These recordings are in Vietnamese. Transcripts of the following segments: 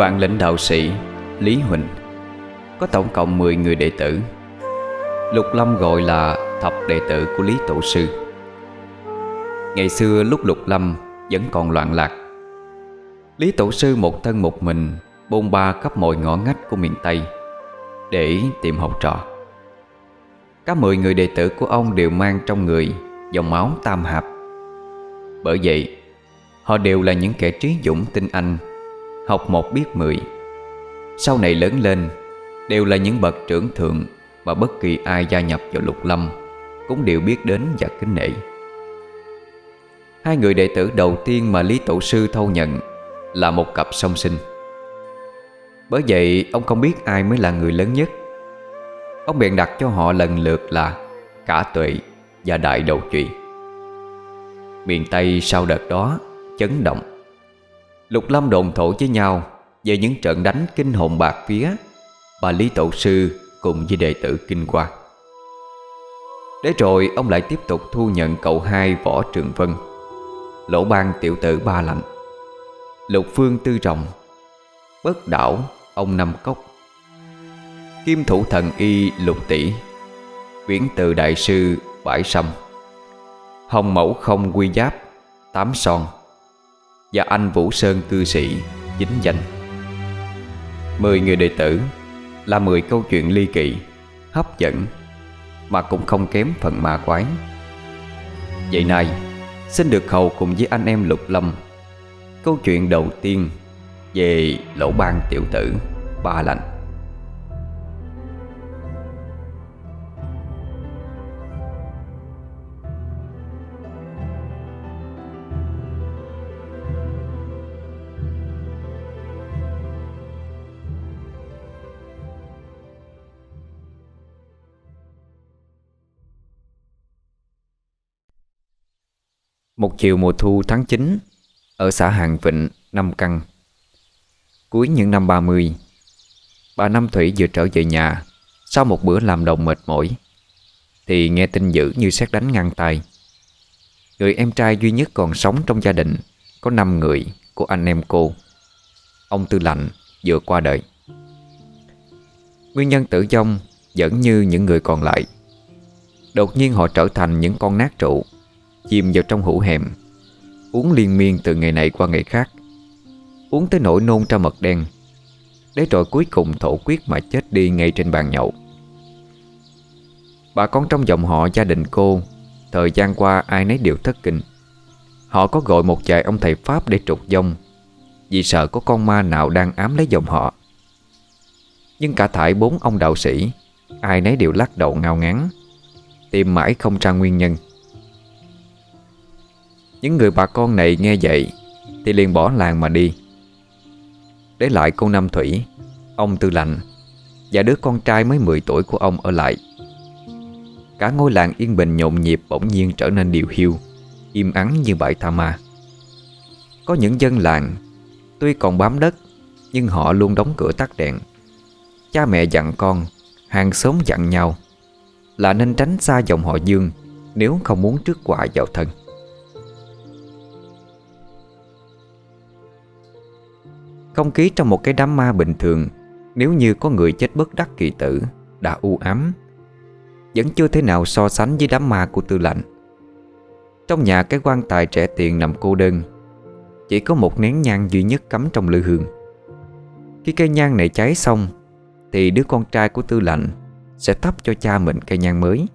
Vạn lệnh đạo sĩ Lý Huỳnh, Có tổng cộng 10 người đệ tử. Lục Lâm gọi là thập đệ tử của Lý Tổ Sư. Ngày xưa lúc Lục Lâm vẫn còn loạn lạc, Lý Tổ Sư một thân một mình Bôn ba khắp mọi ngõ ngách của miền Tây Để tìm học trò. Cả 10 người đệ tử của ông đều mang trong người Dòng máu tam hạp. Bởi vậy, Họ đều là những kẻ trí dũng tinh anh Học một biết mười. Sau này lớn lên, Đều là những bậc trưởng thượng Mà bất kỳ ai gia nhập vào lục lâm Cũng đều biết đến và kính nể. Hai người đệ tử đầu tiên mà Lý Tổ Sư thâu nhận Là một cặp song sinh. Bởi vậy, ông không biết ai mới là người lớn nhất. Ông bèn đặt cho họ lần lượt là Cả tuệ và đại đầu trụy. Miền Tây sau đợt đó chấn động. Lục Lâm đồn thổ với nhau Về những trận đánh kinh hồn bạc phía Bà Lý Tổ Sư cùng với đệ tử kinh qua Để rồi ông lại tiếp tục thu nhận cậu hai Võ Trường Vân. Lỗ ban tiểu tử Ba Lạnh. Lục Phương Tư Trọng Bất đảo, ông Năm Cốc. Kim thủ thần y Lục Tỷ. Viễn từ đại sư Bãi Sâm. Hồng mẫu không quy giáp, Tám son. Và anh Vũ Sơn cư sĩ Chính danh. Mười người đệ tử Là mười câu chuyện ly kỳ, Hấp dẫn, Mà cũng không kém phần ma quái. Vậy nay Xin được hầu cùng với anh em Lục Lâm Câu chuyện đầu tiên Về lỗ ban tiểu tử, Ba lạnh Một chiều mùa thu tháng 9 Ở xã Hàng Vịnh, Nam Căn. Cuối những năm 30 Bà Năm Thủy vừa trở về nhà Sau một bữa làm đồng mệt mỏi. Thì nghe tin dữ như xét đánh ngang tay Người em trai duy nhất còn sống trong gia đình Có 5 người của anh em cô. Ông Tư Lạnh vừa qua đời. Nguyên nhân tử vong vẫn như những người còn lại. Đột nhiên họ trở thành những con nát trụ. Chìm vào trong hũ hẻm Uống liên miên từ ngày này qua ngày khác, Uống tới nỗi nôn ra mật đen Để rồi cuối cùng thổ quyết mà chết đi ngay trên bàn nhậu. Bà con trong dòng họ gia đình cô, Thời gian qua ai nấy đều thất kinh. Họ có gọi một vài ông thầy Pháp để trục dông Vì sợ có con ma nào đang ám lấy dòng họ. Nhưng cả thải bốn ông đạo sĩ, Ai nấy đều lắc đầu ngao ngán, Tìm mãi không ra nguyên nhân những người bà con này nghe vậy Thì liền bỏ làng mà đi. Để lại cô Nam Thủy, Ông Tư Lạnh Và đứa con trai mới 10 tuổi của ông ở lại. Cả ngôi làng yên bình nhộn nhịp Bỗng nhiên trở nên điều hiu, Im ắng như bãi tha ma. Có những dân làng, Tuy còn bám đất, Nhưng họ luôn đóng cửa tắt đèn. Cha mẹ dặn con, Hàng xóm dặn nhau Là nên tránh xa dòng họ Dương Nếu không muốn trước quả vào thân. Không khí trong một cái đám ma bình thường, Nếu như có người chết bất đắc kỳ tử, Đã u ám. Vẫn chưa thế nào so sánh với đám ma của tư lạnh. Trong nhà cái quan tài trẻ tiền nằm cô đơn, Chỉ có một nén nhang duy nhất cắm trong lư hương. Khi cây nhang này cháy xong, Thì đứa con trai của tư lạnh Sẽ thắp cho cha mình cây nhang mới.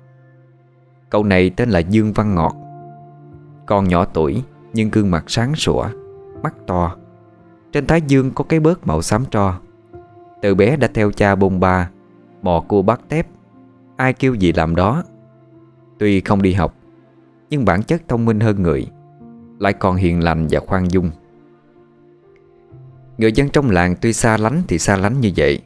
Cậu này tên là Dương Văn Ngọt. Con nhỏ tuổi, Nhưng gương mặt sáng sủa, Mắt to trên thái dương có cái bớt màu xám tro. Từ bé đã theo cha bông ba, Mò cua bắt tép. Ai kêu gì làm đó. Tuy không đi học, Nhưng bản chất thông minh hơn người, Lại còn hiền lành và khoan dung. Người dân trong làng tuy xa lánh thì xa lánh như vậy,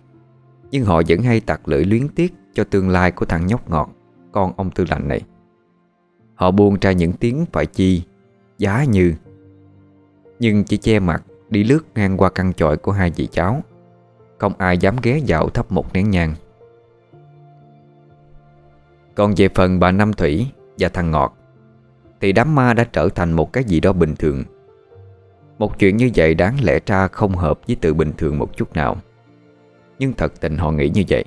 Nhưng họ vẫn hay tặc lưỡi luyến tiếc Cho tương lai của thằng nhóc ngọt, Con ông tư lạnh này. Họ buông ra những tiếng phải chi, Giá như, Nhưng chỉ che mặt Đi lướt ngang qua căn chọi của hai chị cháu. Không ai dám ghé vào thắp một nén nhang. Còn về phần bà Năm Thủy và thằng Ngọt, Thì đám ma đã trở thành một cái gì đó bình thường. Một chuyện như vậy đáng lẽ ra không hợp với tự bình thường một chút nào. Nhưng thật tình họ nghĩ như vậy.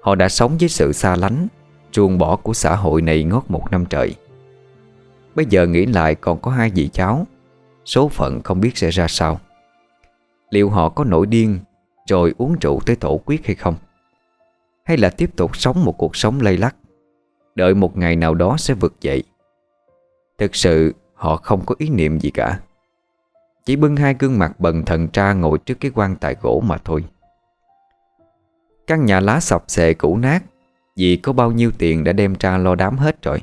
Họ đã sống với sự xa lánh Truồng bỏ của xã hội này ngót một năm trời. Bây giờ nghĩ lại còn có hai vị cháu Số phận không biết sẽ ra sao. Liệu họ có nổi điên Rồi uống rượu tới thổ quyết hay không? Hay là tiếp tục sống một cuộc sống lây lắc? Đợi một ngày nào đó sẽ vực dậy. Thực sự, họ không có ý niệm gì cả. Chỉ bưng hai gương mặt bần thần tra ngồi trước cái quan tài gỗ mà thôi. Căn nhà lá sập xệ cũ nát, Vì có bao nhiêu tiền đã đem ra lo đám hết rồi.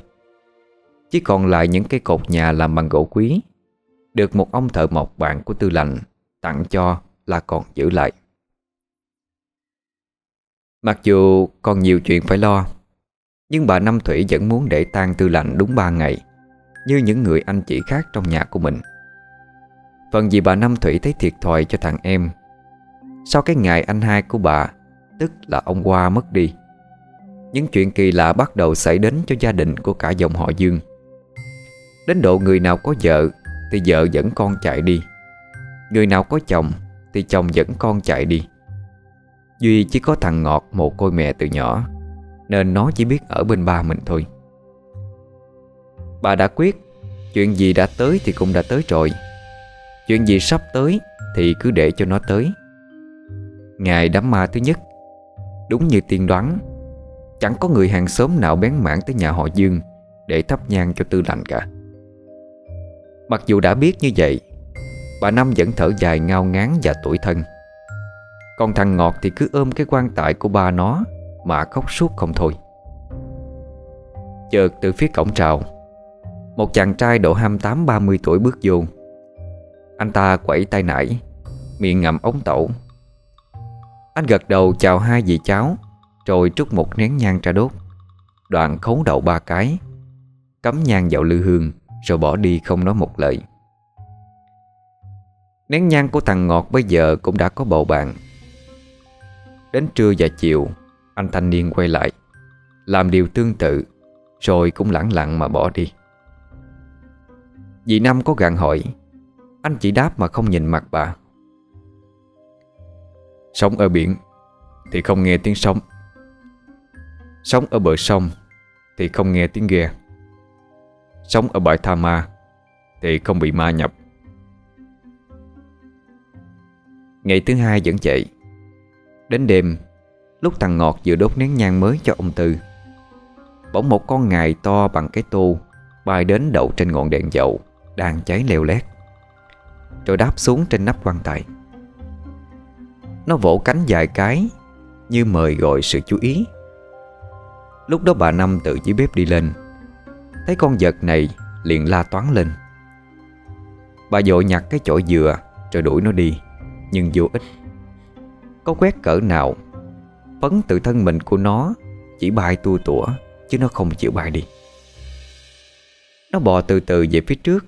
Chỉ còn lại những cái cột nhà làm bằng gỗ quý. Được một ông thợ mộc bạn của tư Lệnh Tặng cho là còn giữ lại. Mặc dù còn nhiều chuyện phải lo, Nhưng bà Năm Thủy vẫn muốn để tang tư Lệnh đúng 3 ngày, Như những người anh chị khác trong nhà của mình. Phần vì bà Năm Thủy thấy thiệt thòi cho thằng em, Sau cái ngày anh hai của bà, Tức là ông Hoa mất đi, Những chuyện kỳ lạ bắt đầu xảy đến cho gia đình của cả dòng họ Dương. Đến độ người nào có vợ thì vợ dẫn con chạy đi. Người nào có chồng Thì chồng dẫn con chạy đi. Duy chỉ có thằng Ngọt, một côi mẹ từ nhỏ, Nên nó chỉ biết ở bên ba mình thôi. Bà đã quyết, Chuyện gì đã tới thì cũng đã tới rồi. Chuyện gì sắp tới Thì cứ để cho nó tới. Ngày đám ma thứ nhất. Đúng như tiên đoán, Chẳng có người hàng xóm nào bén mảng tới nhà họ Dương Để thắp nhang cho tư lành cả. Mặc dù đã biết như vậy, Bà Năm vẫn thở dài ngao ngán và tuổi thân. Còn thằng Ngọt thì cứ ôm cái quan tài của ba nó Mà khóc suốt không thôi. Chợt từ phía cổng trào, Một chàng trai độ 28-30 tuổi bước vô. Anh ta quẩy tay nải, Miệng ngậm ống tẩu. Anh gật đầu chào hai vị cháu, Rồi trút một nén nhang ra đốt. Đoạn khấu đầu ba cái, Cắm nhang vào lư hương. Rồi bỏ đi không nói một lời. Nén nhang của thằng Ngọt bây giờ cũng đã có bầu bạn. Đến trưa và chiều, Anh thanh niên quay lại, Làm điều tương tự, Rồi cũng lẳng lặng mà bỏ đi. Dì Năm có gạn hỏi, Anh chỉ đáp mà không nhìn mặt bà. Sống ở biển Thì không nghe tiếng sóng. Sống ở bờ sông Thì không nghe tiếng ghe. Sống ở bãi tha ma Thì không bị ma nhập. Ngày thứ hai vẫn vậy. Đến đêm, Lúc thằng Ngọt vừa đốt nén nhang mới cho ông Tư, Bỗng một con ngài to bằng cái tô Bay đến đậu trên ngọn đèn dầu Đang cháy leo lét, Rồi đáp xuống trên nắp quan tài. Nó vỗ cánh dài cái Như mời gọi sự chú ý. Lúc đó bà Năm tự dưới bếp đi lên Thấy con vật này liền la toán lên. Bà dội nhặt cái chổi dừa Rồi đuổi nó đi, Nhưng vô ích. Có quét cỡ nào, Phấn tự thân mình của nó Chỉ bay tua tủa, Chứ nó không chịu bay đi. Nó bò từ từ về phía trước,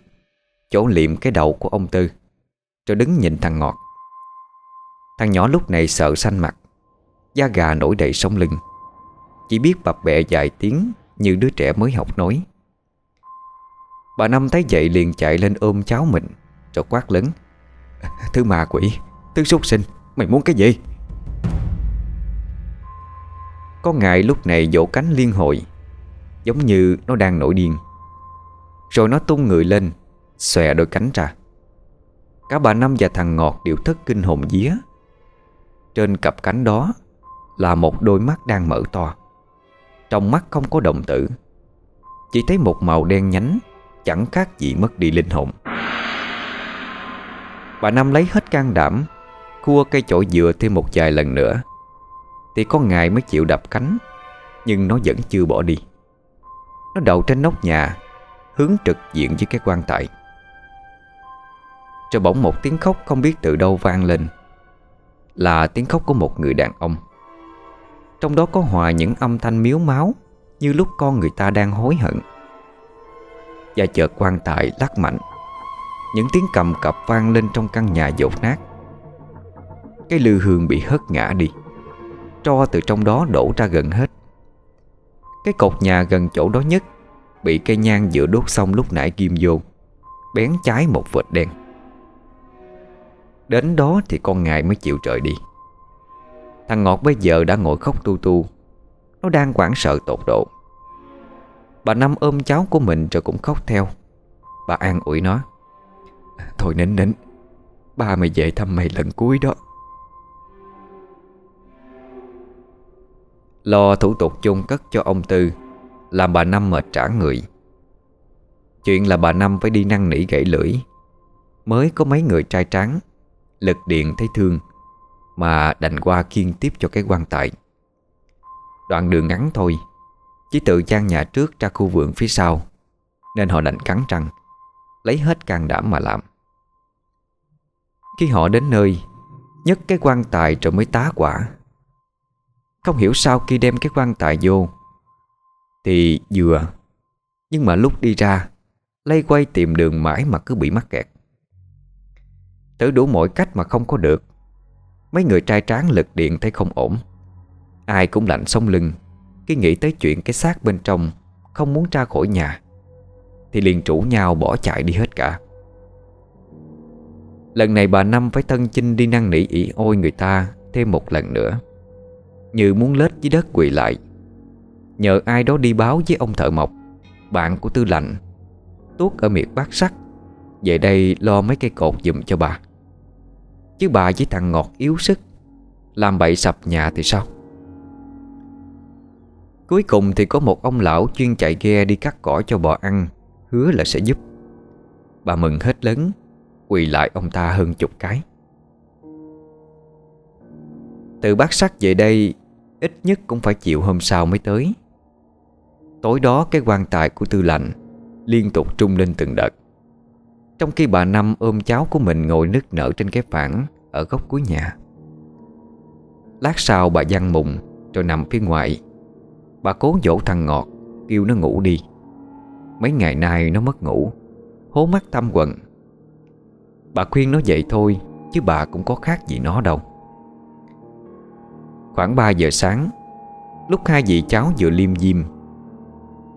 Chỗ liệm cái đầu của ông Tư, Rồi đứng nhìn thằng Ngọt. Thằng nhỏ lúc này sợ xanh mặt, Da gà nổi đầy sống lưng. Chỉ biết bập bẹ dài tiếng Như đứa trẻ mới học nói. Bà Năm thấy vậy liền chạy lên ôm cháu mình. Rồi quát lớn. Thứ ma quỷ, Thứ súc sinh, Mày muốn cái gì? Có ngại lúc này vỗ cánh liên hồi, Giống như nó đang nổi điên. Rồi nó tung người lên, Xòe đôi cánh ra. Cả bà Năm và thằng Ngọt đều thất kinh hồn vía. Trên cặp cánh đó Là một đôi mắt đang mở to. Trong mắt không có động tử, Chỉ thấy một màu đen nhánh Chẳng khác gì mất đi linh hồn. Bà Năm lấy hết can đảm, Cua cây chổi dừa thêm một vài lần nữa. Thì con ngài mới chịu đập cánh, Nhưng nó vẫn chưa bỏ đi. Nó đậu trên nóc nhà, Hướng trực diện với cái quan tài. Rồi bỗng một tiếng khóc không biết từ đâu vang lên. Là tiếng khóc của một người đàn ông. Trong đó có hòa những âm thanh miếu máu, Như lúc con người ta đang hối hận. Và chợt quan tài lắc mạnh. Những tiếng cầm cập vang lên trong căn nhà dột nát. Cái lư hương bị hất ngã đi, Tro từ trong đó đổ ra gần hết. Cái cột nhà gần chỗ đó nhất Bị cây nhang vừa đốt xong lúc nãy kim vô, Bén cháy một vệt đen. Đến đó thì con ngài mới chịu trời đi. Thằng Ngọt bây giờ đã ngồi khóc tu tu, Nó đang quảng sợ tột độ. Bà Năm ôm cháu của mình rồi cũng khóc theo. Bà an ủi nó Thôi nín nín, Ba mày về thăm mày lần cuối đó. Lo thủ tục chôn cất cho ông Tư, Làm bà Năm mệt trả người. Chuyện là bà Năm phải đi năn nỉ gãy lưỡi. Mới có mấy người trai trắng Lực điện thấy thương, Mà đành qua kiên tiếp cho cái quan tài. Đoạn đường ngắn thôi chỉ tự trang nhà trước ra khu vườn phía sau, Nên họ đành cắn răng, Lấy hết can đảm mà làm. Khi họ đến nơi, Nhấc cái quan tài rồi mới tá quả. Không hiểu sao khi đem cái quan tài vô, Thì vừa, Nhưng mà lúc đi ra, Lây quay tìm đường mãi mà cứ bị mắc kẹt. Thử đủ mọi cách mà không có được. Mấy người trai tráng lực điện thấy không ổn, Ai cũng lạnh sống lưng. Khi nghĩ tới chuyện cái xác bên trong Không muốn ra khỏi nhà, Thì liền chủ nhau bỏ chạy đi hết cả. Lần này bà Năm phải thân chinh đi năn nỉ ỉ ôi người ta Thêm một lần nữa, Như muốn lết dưới đất quỳ lại. Nhờ ai đó đi báo với ông thợ mộc, Bạn của tư lạnh Tuốt ở miệt bát sắt Về đây lo mấy cây cột giùm cho bà. Chứ bà với thằng Ngọt yếu sức, Làm bậy sập nhà thì sao? Cuối cùng thì có một ông lão chuyên chạy ghe đi cắt cỏ cho bò ăn, Hứa là sẽ giúp. Bà mừng hết lớn, Quỳ lại ông ta hơn chục cái. Từ bát sắc về đây, Ít nhất cũng phải chịu hôm sau mới tới. Tối đó cái quan tài của tư lạnh Liên tục trung lên từng đợt. Trong khi bà Năm ôm cháu của mình ngồi nức nở trên cái phản Ở góc cuối nhà. Lát sau bà giăng mùng, Rồi nằm phía ngoài Bà cố dỗ thằng Ngọt, Kêu nó ngủ đi. Mấy ngày nay nó mất ngủ, Hố mắt tâm quần. Bà khuyên nó dậy thôi, Chứ bà cũng có khác gì nó đâu. Khoảng 3 giờ sáng, Lúc hai vị cháu vừa liêm diêm,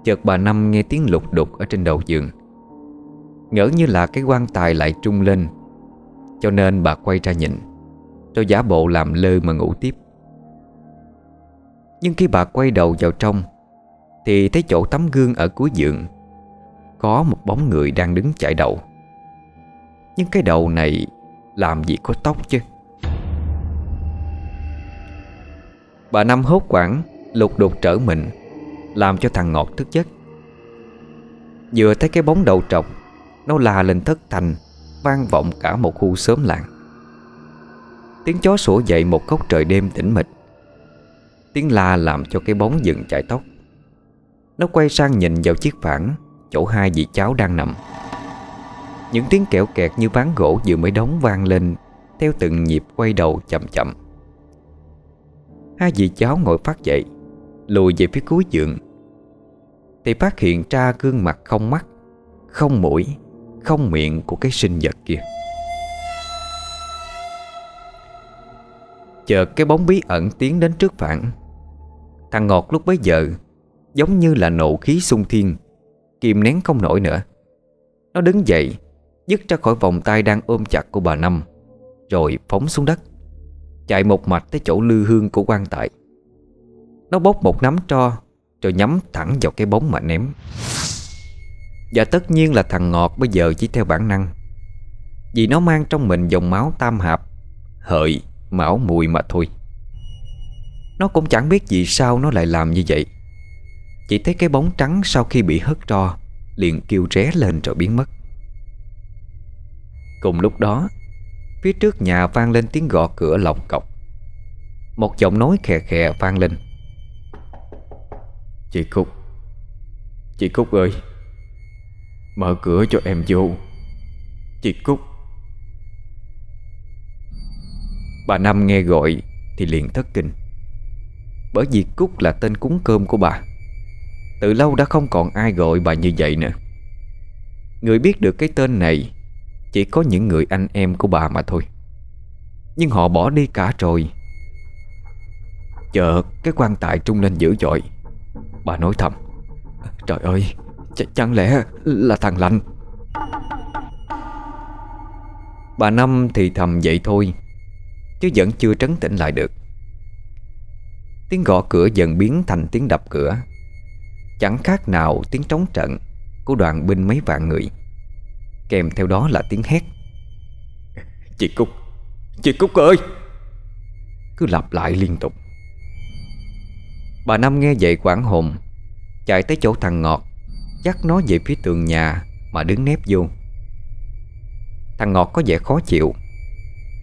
Chợt bà Năm nghe tiếng lục đục Ở trên đầu giường. Ngỡ như là cái quan tài lại trung lên, Cho nên bà quay ra nhìn, Cho giả bộ làm lơ mà ngủ tiếp. Nhưng khi bà quay đầu vào trong, Thì thấy chỗ tấm gương ở cuối giường, Có một bóng người đang đứng chạy đầu. Nhưng cái đầu này Làm gì có tóc chứ? Bà Năm hốt quảng Lục đục trở mình, làm cho thằng Ngọt thức giấc. Vừa thấy cái bóng đầu trọc, Nó la lên thất thành Vang vọng cả một khu xóm làng. Tiếng chó sủa dậy một góc trời đêm tĩnh mịch. Tiếng la làm cho cái bóng dựng chạy tóc. Nó quay sang nhìn vào chiếc phản, Chỗ hai vị cháu đang nằm. Những tiếng kẹo kẹt như ván gỗ vừa mới đóng vang lên, Theo từng nhịp quay đầu chậm chậm. Hai vị cháu ngồi phát dậy, Lùi về phía cuối giường. Thì phát hiện ra gương mặt không mắt, Không mũi, Không miệng của cái sinh vật kia. Chợt cái bóng bí ẩn tiến đến trước phản. Thằng Ngọt lúc bấy giờ Giống như là nộ khí sung thiên Kìm nén không nổi nữa. Nó đứng dậy Dứt ra khỏi vòng tay đang ôm chặt của bà Năm Rồi phóng xuống đất Chạy một mạch tới chỗ lư hương của quan tài. Nó bốc một nắm tro Rồi nhắm thẳng vào cái bóng mà ném. Và tất nhiên là thằng Ngọt bây giờ chỉ theo bản năng Vì nó mang trong mình dòng máu tam hạp Hợi, mão mùi mà thôi. Nó cũng chẳng biết vì sao nó lại làm như vậy. Chỉ thấy cái bóng trắng sau khi bị hất ro, Liền kêu ré lên rồi biến mất. Cùng lúc đó, Phía trước nhà vang lên tiếng gõ cửa lọc cọc. Một giọng nói khè khè vang lên. Chị Cúc Chị Cúc ơi, Mở cửa cho em vô. Chị Cúc. Bà Năm nghe gọi Thì liền thất kinh. Bởi vì Cúc là tên cúng cơm của bà. Từ lâu đã không còn ai gọi bà như vậy nữa. Người biết được cái tên này, Chỉ có những người anh em của bà mà thôi. Nhưng họ bỏ đi cả rồi. Chợt, cái quan tài trung lên dữ dội. Bà nói thầm, Trời ơi, ch, Chẳng lẽ là thằng lạnh Bà Năm thì thầm vậy thôi, Chứ vẫn chưa trấn tĩnh lại được. Tiếng gõ cửa dần biến thành tiếng đập cửa. Chẳng khác nào tiếng trống trận Của đoàn binh mấy vạn người. Kèm theo đó là tiếng hét. Chị Cúc Chị Cúc ơi! Cứ lặp lại liên tục. Bà Năm nghe vậy quảng hồn Chạy tới chỗ thằng Ngọt Dắt nó về phía tường nhà Mà đứng nép vô. Thằng Ngọt có vẻ khó chịu.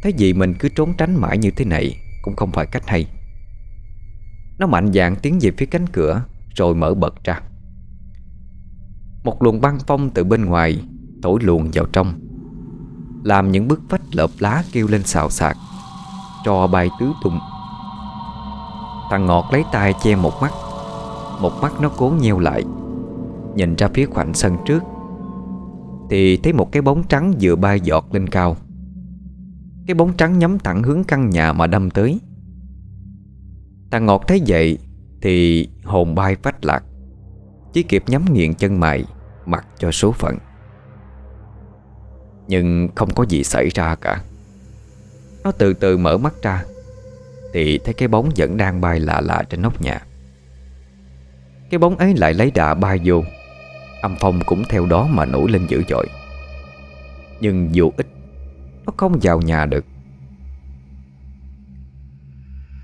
Thấy gì mình cứ trốn tránh mãi như thế này Cũng không phải cách hay nó mạnh dạn tiến về phía cánh cửa, Rồi mở bật ra. Một luồng băng phong từ bên ngoài Thổi luồn vào trong, Làm những bức vách lợp lá kêu lên xào xạc Trò bay tứ tung Thằng Ngọt lấy tay che một mắt Một mắt nó cố nheo lại, Nhìn ra phía khoảnh sân trước, Thì thấy một cái bóng trắng vừa bay giọt lên cao. Cái bóng trắng nhắm thẳng hướng căn nhà mà đâm tới. Thằng Ngọt thấy vậy Thì hồn bay phách lạc. Chỉ kịp nhắm nghiện chân mày, Mặc cho số phận. Nhưng không có gì xảy ra cả. Nó từ từ mở mắt ra, Thì thấy cái bóng vẫn đang bay lạ lạ trên nóc nhà. Cái bóng ấy lại lấy đà bay vô. Âm phong cũng theo đó mà nổi lên dữ dội. Nhưng dù ít, Nó không vào nhà được.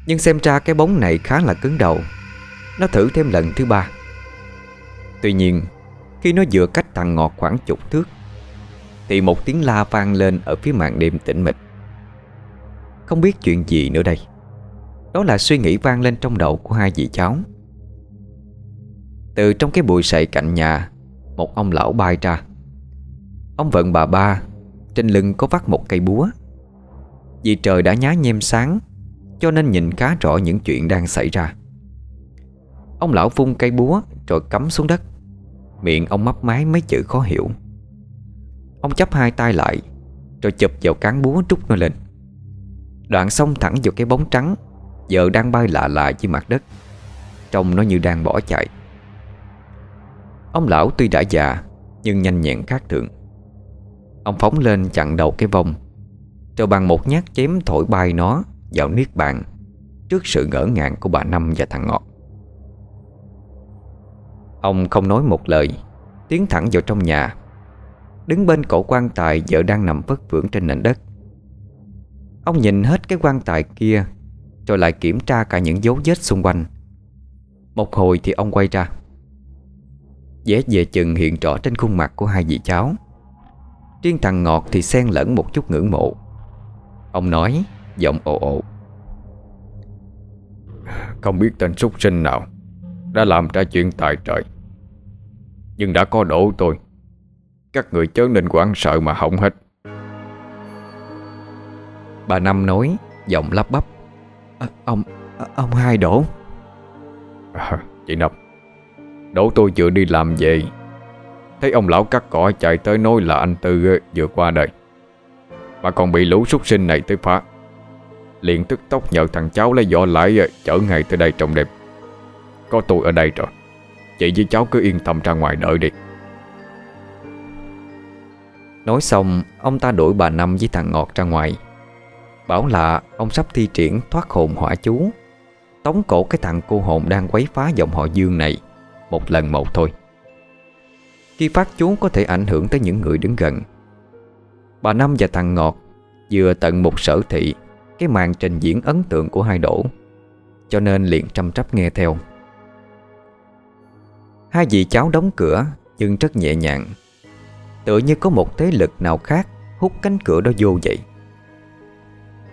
Nhưng xem ra cái bóng này khá là cứng đầu. Nó thử thêm lần thứ ba. Tuy nhiên, Khi nó vừa cách thằng ngọt khoảng chục thước, Thì một tiếng la vang lên Ở phía màn đêm tĩnh mịch. Không biết chuyện gì nữa đây. Đó là suy nghĩ vang lên trong đầu của hai vị cháu. Từ trong cái bụi sậy cạnh nhà, một ông lão bay ra. Ông vận bà ba, Trên lưng có vắt một cây búa. Vì trời đã nhá nhem sáng cho nên nhìn khá rõ những chuyện đang xảy ra. Ông lão vung cây búa Rồi cắm xuống đất. Miệng ông mấp máy mấy chữ khó hiểu. Ông chấp hai tay lại, Rồi chụp vào cán búa trút nó lên. Đoạn xông thẳng vào cái bóng trắng, Giờ đang bay lạ lạ trên mặt đất. Trông nó như đang bỏ chạy. Ông lão tuy đã già, Nhưng nhanh nhẹn khác thường. Ông phóng lên chặn đầu cái vong Rồi bằng một nhát chém thổi bay nó. Vào niết bàn Trước sự ngỡ ngàng của bà Năm và thằng Ngọt. Ông không nói một lời, Tiến thẳng vào trong nhà, Đứng bên cổ quan tài vợ đang nằm vất vưởng trên nền đất. Ông nhìn hết cái quan tài kia, Rồi lại kiểm tra cả những dấu vết xung quanh. Một hồi thì ông quay ra vẻ về chừng hiện rõ trên khuôn mặt của hai vị cháu. Riêng thằng Ngọt thì xen lẫn một chút ngưỡng mộ. Ông nói Giọng ồ ồ. Không biết tên súc sinh nào Đã làm ra chuyện tài trời Nhưng đã có đổ tôi. Các người chớ nên quảng sợ mà hỏng hết. Bà Năm nói Giọng lắp bắp. À, Ông ông hai đổ. À, Chị Năm Đỗ tôi vừa đi làm về. Thấy ông lão cắt cỏ chạy tới nói là anh Tư vừa qua đời Mà còn bị lũ súc sinh này tới phá Liền tức tốc nhờ thằng cháu lấy vỏ lại ờ, Chở ngay tới đây trong đêm Có tôi ở đây rồi. Chị với cháu cứ yên tâm ra ngoài đợi đi. Nói xong, Ông ta đuổi bà Năm với thằng Ngọt ra ngoài. Bảo là ông sắp thi triển thoát hồn hỏa chú. Tống cổ cái thằng cô hồn đang quấy phá dòng họ Dương này, một lần một thôi. Khi phát chú có thể ảnh hưởng tới những người đứng gần. Bà Năm và thằng Ngọt Vừa tận một sở thị cái màn trình diễn ấn tượng của hai đổ. Cho nên liền chăm trắp nghe theo. Hai vị cháu đóng cửa, Nhưng rất nhẹ nhàng. Tựa như có một thế lực nào khác Hút cánh cửa đó vô vậy.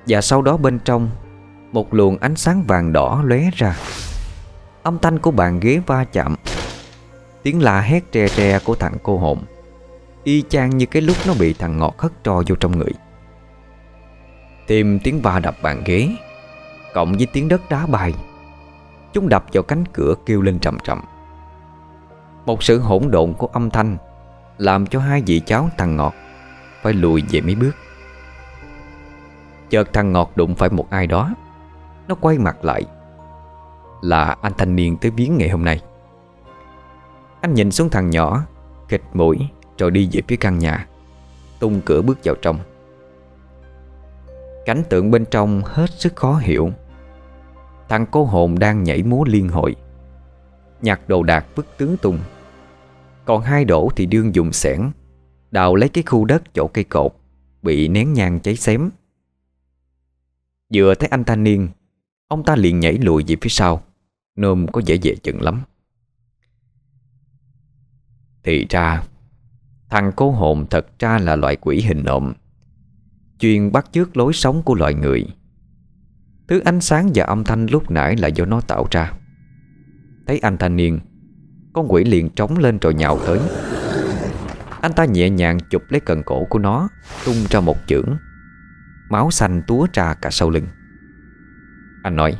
Và sau đó bên trong, Một luồng ánh sáng vàng đỏ lóe ra. Âm thanh của bàn ghế va chạm. Tiếng la hét tre tre của thằng cô hồn. Y chang như cái lúc nó bị thằng ngọt hất trò vô trong người. Thêm tiếng va đập bàn ghế, Cộng với tiếng đất đá bay. Chúng đập vào cánh cửa kêu lên trầm trầm. Một sự hỗn độn của âm thanh Làm cho hai vị cháu thằng ngọt Phải lùi về mấy bước. Chợt thằng ngọt đụng phải một ai đó, Nó quay mặt lại. Là anh thanh niên tới viếng ngày hôm nay. Anh nhìn xuống thằng nhỏ Kịch mũi, Rồi đi về phía căn nhà, Tung cửa bước vào trong. Cảnh tượng bên trong hết sức khó hiểu. Thằng cô hồn đang nhảy múa liên hội. Nhặt đồ đạc vứt tướng tung Còn hai đổ thì đương dùng sẻn, Đào lấy cái khu đất chỗ cây cột, Bị nén nhang cháy xém. Vừa thấy anh thanh niên, Ông ta liền nhảy lùi về phía sau, Nôm có dễ dễ chừng lắm. Thì ra, Thằng cô hồn thật ra là loại quỷ hình nộm Chuyên bắt chước lối sống của loài người. Thứ ánh sáng và âm thanh lúc nãy là do nó tạo ra. Thấy anh thanh niên, Con quỷ liền trống lên rồi nhào tới. Anh ta nhẹ nhàng chụp lấy cần cổ của nó, Tung ra một chưởng. Máu xanh túa ra cả sau lưng. Anh nói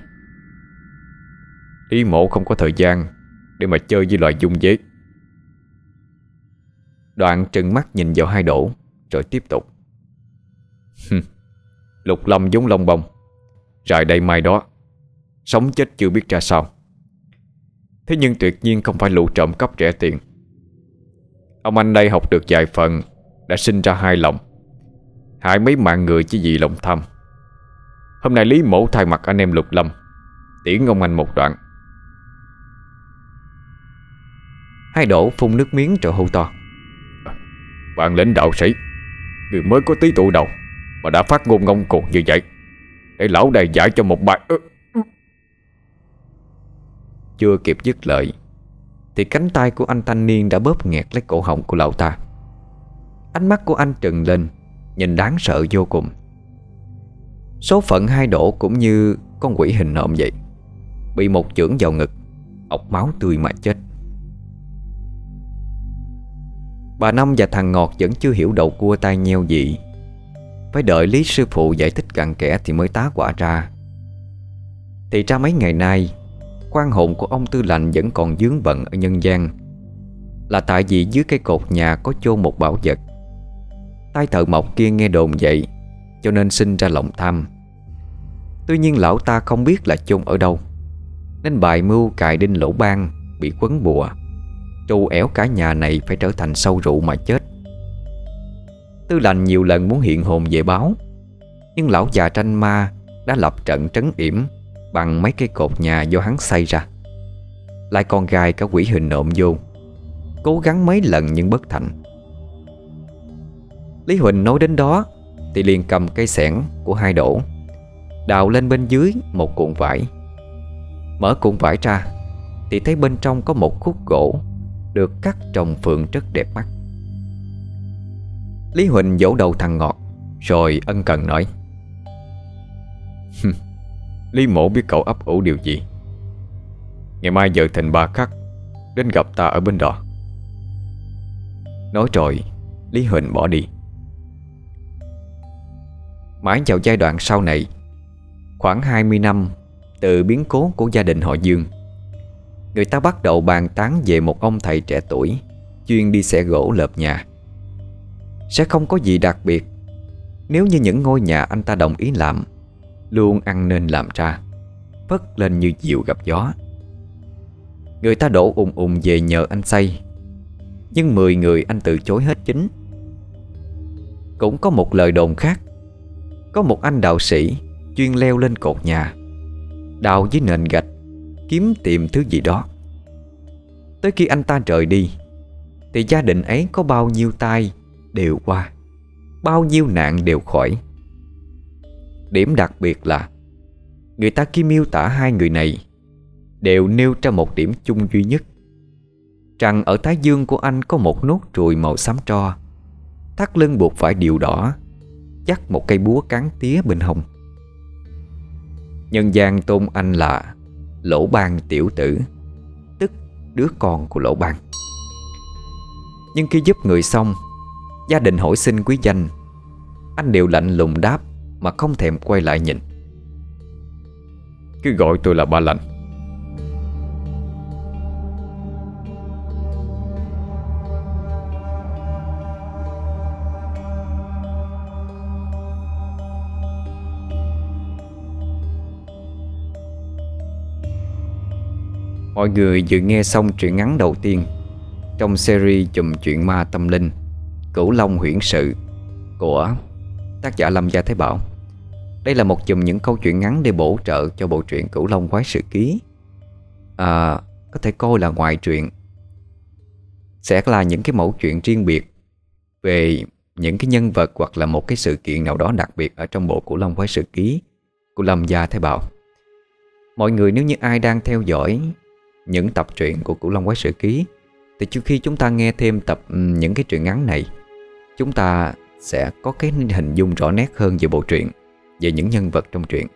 Lý mộ không có thời gian Để mà chơi với loài dung dế. Đoạn trừng mắt nhìn vào hai đổ, Rồi tiếp tục. Lục lâm giống lông bông. Rài đây mai đó Sống chết chưa biết ra sao. Thế nhưng tuyệt nhiên không phải lũ trộm cắp rẻ tiền. Ông anh đây học được vài phần Đã sinh ra hai lòng. Hại mấy mạng người chỉ vì lòng tham. Hôm nay Lý Mổ thay mặt anh em Lục Lâm Tiễn ông anh một đoạn. Hai đổ phun nước miếng rồi hô to. Bạn lãnh đạo sĩ Người mới có tí tụ đầu mà đã phát ngôn ngông cuồng như vậy. Để lão đầy giải cho một bài Chưa kịp dứt lời, Thì cánh tay của anh thanh niên đã bóp nghẹt lấy cổ họng của lão ta. Ánh mắt của anh trừng lên, Nhìn đáng sợ vô cùng. Số phận hai đổ cũng như Con quỷ hình nộm vậy, Bị một chưởng vào ngực, ọc máu tươi mà chết. Bà Năm và thằng Ngọt vẫn chưa hiểu đầu cua tai nheo gì phải đợi Lý Sư Phụ giải thích cặn kẽ thì mới tá quả ra. Thì ra mấy ngày nay, quan hồn của ông Tư Lạnh vẫn còn dướng bận ở nhân gian. Là tại vì dưới cây cột nhà có chôn một bảo vật. Tay thợ mộc kia nghe đồn vậy, Cho nên sinh ra lòng tham. Tuy nhiên lão ta không biết là chôn ở đâu, Nên bài mưu cài đinh lỗ ban Bị quấn bùa. Trù ẻo cả nhà này phải trở thành sâu rượu mà chết. Tư lành nhiều lần muốn hiện hồn về báo. Nhưng lão già tranh ma Đã lập trận trấn yểm Bằng mấy cây cột nhà do hắn xây ra. Lại còn gài cả quỷ hình nộm vô, Cố gắng mấy lần nhưng bất thành. Lý Huỳnh nói đến đó Thì liền cầm cây sẻn của hai đổ, Đào lên bên dưới một cuộn vải. Mở cuộn vải ra Thì thấy bên trong có một khúc gỗ Được cắt trồng phượng rất đẹp mắt. Lý Huỳnh vỗ đầu thằng Ngọt, Rồi ân cần nói. Lý mổ biết cậu ấp ủ điều gì? Ngày mai giờ thành ba khắc, Đến gặp ta ở bên đó Nói rồi, Lý Huỳnh bỏ đi. Mãi vào giai đoạn sau này, Khoảng 20 năm Từ biến cố của gia đình họ Dương, Người ta bắt đầu bàn tán về một ông thầy trẻ tuổi Chuyên đi xẻ gỗ lợp nhà. Sẽ không có gì đặc biệt. Nếu như những ngôi nhà anh ta đồng ý làm, Luôn ăn nên làm ra, Phất lên như diều gặp gió. Người ta đổ ùng ùng về nhờ anh xây Nhưng 10 người anh từ chối hết chính Cũng có một lời đồn khác, Có một anh đạo sĩ Chuyên leo lên cột nhà Đào dưới nền gạch, Kiếm tìm thứ gì đó. Tới khi anh ta rời đi, Thì gia đình ấy có bao nhiêu tai Đều qua. Bao nhiêu nạn đều khỏi. Điểm đặc biệt là, Người ta khi miêu tả hai người này Đều nêu ra một điểm chung duy nhất. Rằng ở thái dương của anh có một nốt ruồi màu xám tro, Thắt lưng buộc phải điều đỏ chắc một cây búa cán tía bên hông. Nhân gian tôn anh là Lỗ ban tiểu tử, Tức đứa con của lỗ ban. Nhưng khi giúp người xong Gia đình hỏi xin quý danh. Anh đều lạnh lùng đáp Mà không thèm quay lại nhìn. Cứ gọi tôi là ba lạnh. Mọi người vừa nghe xong truyện ngắn đầu tiên Trong series chùm chuyện ma tâm linh. Cửu Long huyễn sự Của tác giả Lâm Gia Thế Bảo. Đây là một chùm những câu chuyện ngắn để bổ trợ cho bộ truyện Cửu Long Quái Sự Ký. À, Có thể coi là ngoại truyện. Sẽ là những cái mẫu chuyện riêng biệt Về những cái nhân vật hoặc là một cái sự kiện nào đó đặc biệt Ở trong bộ Cửu Long Quái Sự Ký Của Lâm Gia Thái Bảo. Mọi người nếu như ai đang theo dõi những tập truyện của Cửu Long Quái Sự Ký Thì trước khi chúng ta nghe thêm tập những cái truyện ngắn này Chúng ta sẽ có cái hình dung rõ nét hơn về bộ truyện Về những nhân vật trong truyện.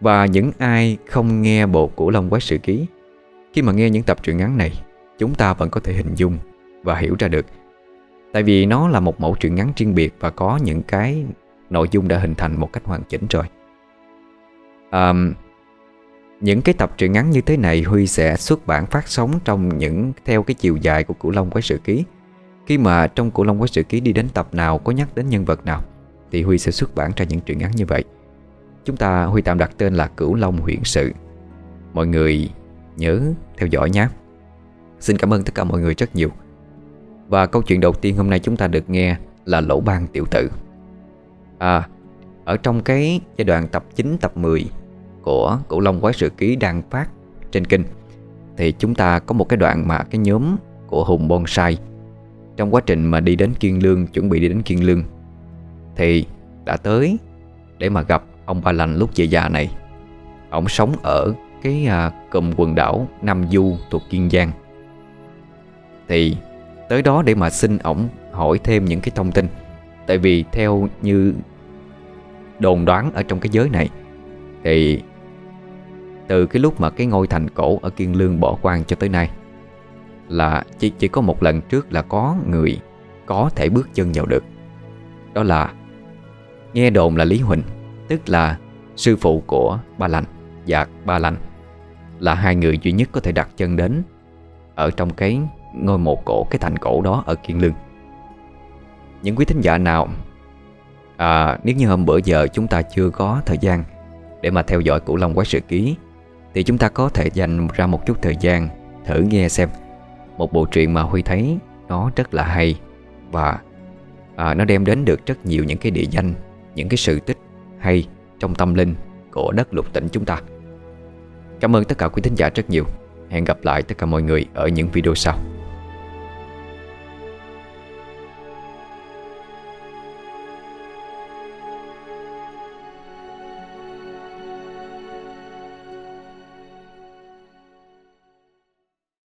Và những ai không nghe bộ Cửu Long Quái Sự Ký Khi mà nghe những tập truyện ngắn này Chúng ta vẫn có thể hình dung và hiểu ra được. Tại vì nó là một mẫu truyện ngắn riêng biệt Và có những cái nội dung đã hình thành một cách hoàn chỉnh rồi. À, những cái tập truyện ngắn như thế này Huy sẽ xuất bản phát sóng trong những theo cái chiều dài của Cửu Long Quái Sự Ký. Khi mà trong Cửu Long Quái Sự Ký đi đến tập nào có nhắc đến nhân vật nào thì Huy sẽ xuất bản ra những truyện ngắn như vậy. Chúng ta Huy tạm đặt tên là Cửu Long Huyện Sự. Mọi người nhớ theo dõi nhé. Xin cảm ơn tất cả mọi người rất nhiều. Và câu chuyện đầu tiên hôm nay chúng ta được nghe là Lỗ Ban Tiểu tử À, ở trong cái giai đoạn tập 9, tập 10 của Cửu Long Quái Sự Ký đang phát trên kênh Thì chúng ta có một cái đoạn mà cái nhóm của Hùng Bonsai trong quá trình mà đi đến Kiên Lương, chuẩn bị đi đến Kiên Lương Thì đã tới để mà gặp ông Ba Lành lúc về già này. Ông sống ở cái à, cụm quần đảo Nam Du thuộc Kiên Giang. Thì tới đó để mà xin ổng hỏi thêm những cái thông tin. Tại vì theo như đồn đoán ở trong cái giới này Thì từ cái lúc mà cái ngôi thành cổ ở Kiên Lương bỏ quan cho tới nay là chỉ, chỉ có một lần trước là có người có thể bước chân vào được. Đó là Nghe đồn là Lý Huỳnh Tức là sư phụ của Ba Lành và Ba Lành Là hai người duy nhất có thể đặt chân đến Ở trong cái ngôi mộ cổ Cái thành cổ đó ở Kiên Lương. Những quý thính giả nào à, Nếu như hôm bữa giờ chúng ta chưa có thời gian Để mà theo dõi Cửu Long Quái Sự Ký thì chúng ta có thể dành ra một chút thời gian Thử nghe xem. Một bộ truyện mà Huy thấy Nó rất là hay Và à, nó đem đến được rất nhiều những cái địa danh Những cái sự tích hay Trong tâm linh của đất lục tỉnh chúng ta. Cảm ơn tất cả quý thính giả rất nhiều. Hẹn gặp lại tất cả mọi người ở những video sau.